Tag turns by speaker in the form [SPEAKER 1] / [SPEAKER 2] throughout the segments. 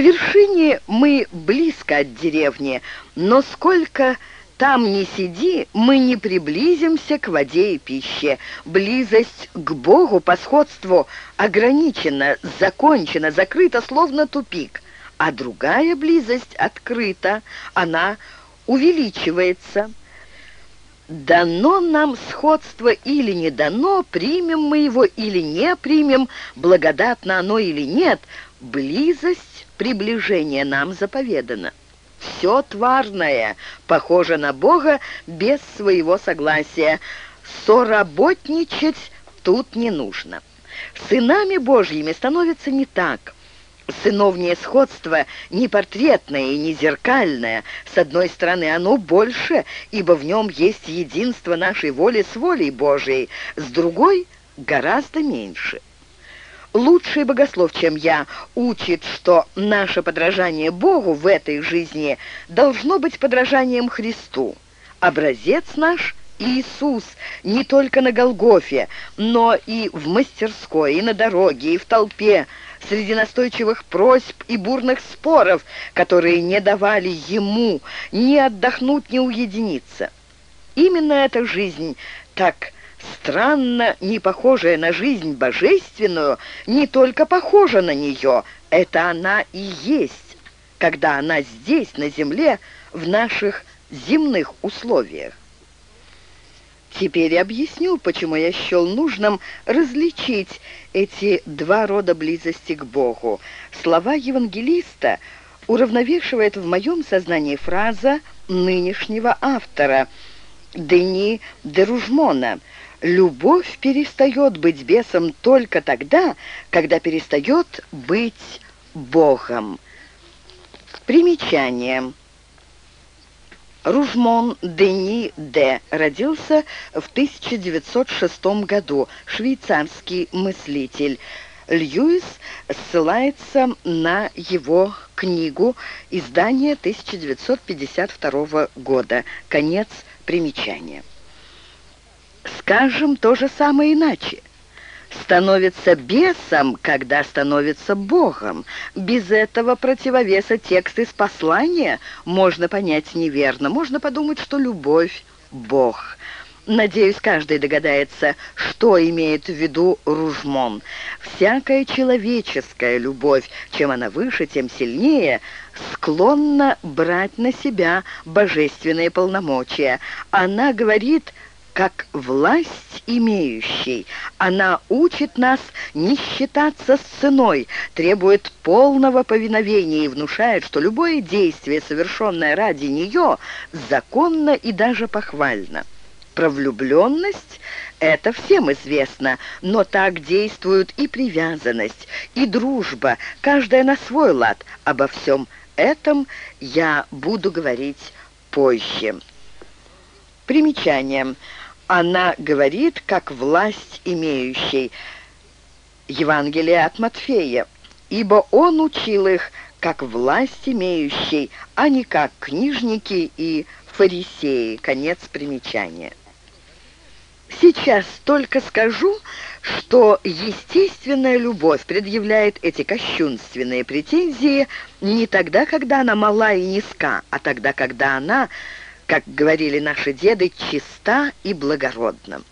[SPEAKER 1] вершине мы близко от деревни, но сколько там не сиди, мы не приблизимся к воде и пище. Близость к Богу по сходству ограничена, закончена, закрыта, словно тупик. А другая близость открыта, она увеличивается. Дано нам сходство или не дано, примем мы его или не примем, благодатно оно или нет, близость приближения нам заповедана все тварное, похоже на Бога без своего согласия. Соработничать тут не нужно. Сынами Божьими становится не так. Сыновнее сходство не портретное и не зеркальное. С одной стороны, оно больше, ибо в нем есть единство нашей воли с волей Божией. С другой — гораздо меньше лучший богослов, чем я, учит, что наше подражание Богу в этой жизни должно быть подражанием Христу. Образец наш — Иисус не только на Голгофе, но и в мастерской, и на дороге, и в толпе, среди настойчивых просьб и бурных споров, которые не давали Ему ни отдохнуть, ни уединиться. Именно эта жизнь так странно не похожая на жизнь божественную, не только похожа на нее, это она и есть, когда она здесь, на земле, в наших земных условиях. Теперь объясню, почему я счел нужным различить эти два рода близости к Богу. Слова евангелиста уравновешивает в моем сознании фраза нынешнего автора Дени Деружмона – Любовь перестает быть бесом только тогда, когда перестает быть Богом. Примечание. Ружмон Дени Д. родился в 1906 году, швейцарский мыслитель. Льюис ссылается на его книгу издания 1952 года. Конец примечания. Скажем то же самое иначе. Становится бесом, когда становится Богом. Без этого противовеса текст из послания можно понять неверно. Можно подумать, что любовь — Бог. Надеюсь, каждый догадается, что имеет в виду Ружмон. Всякая человеческая любовь, чем она выше, тем сильнее, склонна брать на себя божественные полномочия. Она говорит как власть имеющий. Она учит нас не считаться с ценой, требует полного повиновения и внушает, что любое действие, совершенное ради нее, законно и даже похвально. Про влюбленность это всем известно, но так действуют и привязанность, и дружба, каждая на свой лад. Обо всем этом я буду говорить позже. Примечание. Она говорит, как власть имеющий. Евангелие от Матфея. Ибо он учил их, как власть имеющий, а не как книжники и фарисеи. Конец примечания. Сейчас только скажу, что естественная любовь предъявляет эти кощунственные претензии не тогда, когда она мала и низка, а тогда, когда она как говорили наши деды, чиста и благородна.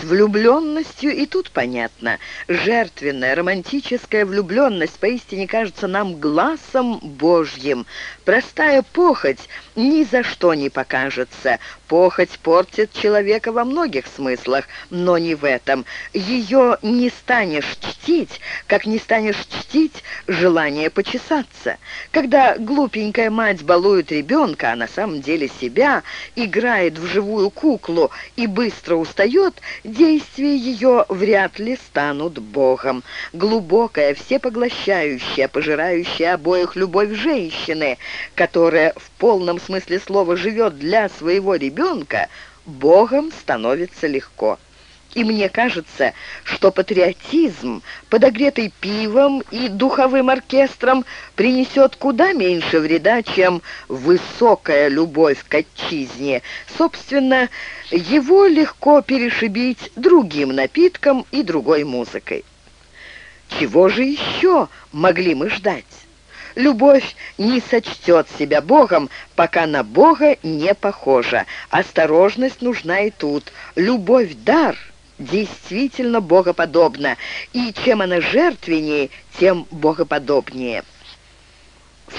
[SPEAKER 1] С влюбленностью и тут понятно. Жертвенная, романтическая влюбленность поистине кажется нам глазом Божьим. Простая похоть ни за что не покажется. Похоть портит человека во многих смыслах, но не в этом. Ее не станешь чтить, как не станешь чтить желание почесаться. Когда глупенькая мать балует ребенка, а на самом деле себя, играет в живую куклу и быстро устает, действия ее вряд ли станут Богом. Глубокая, всепоглощающая, пожирающая обоих любовь женщины, которая в полном смысле слова живет для своего ребенка, Богом становится легко. И мне кажется, что патриотизм, подогретый пивом и духовым оркестром, принесет куда меньше вреда, чем высокая любовь к отчизне. Собственно, его легко перешибить другим напитком и другой музыкой. Чего же еще могли мы ждать? Любовь не сочтет себя Богом, пока на Бога не похожа. Осторожность нужна и тут. Любовь — дар, действительно богоподобна, и чем она жертвеннее, тем богоподобнее.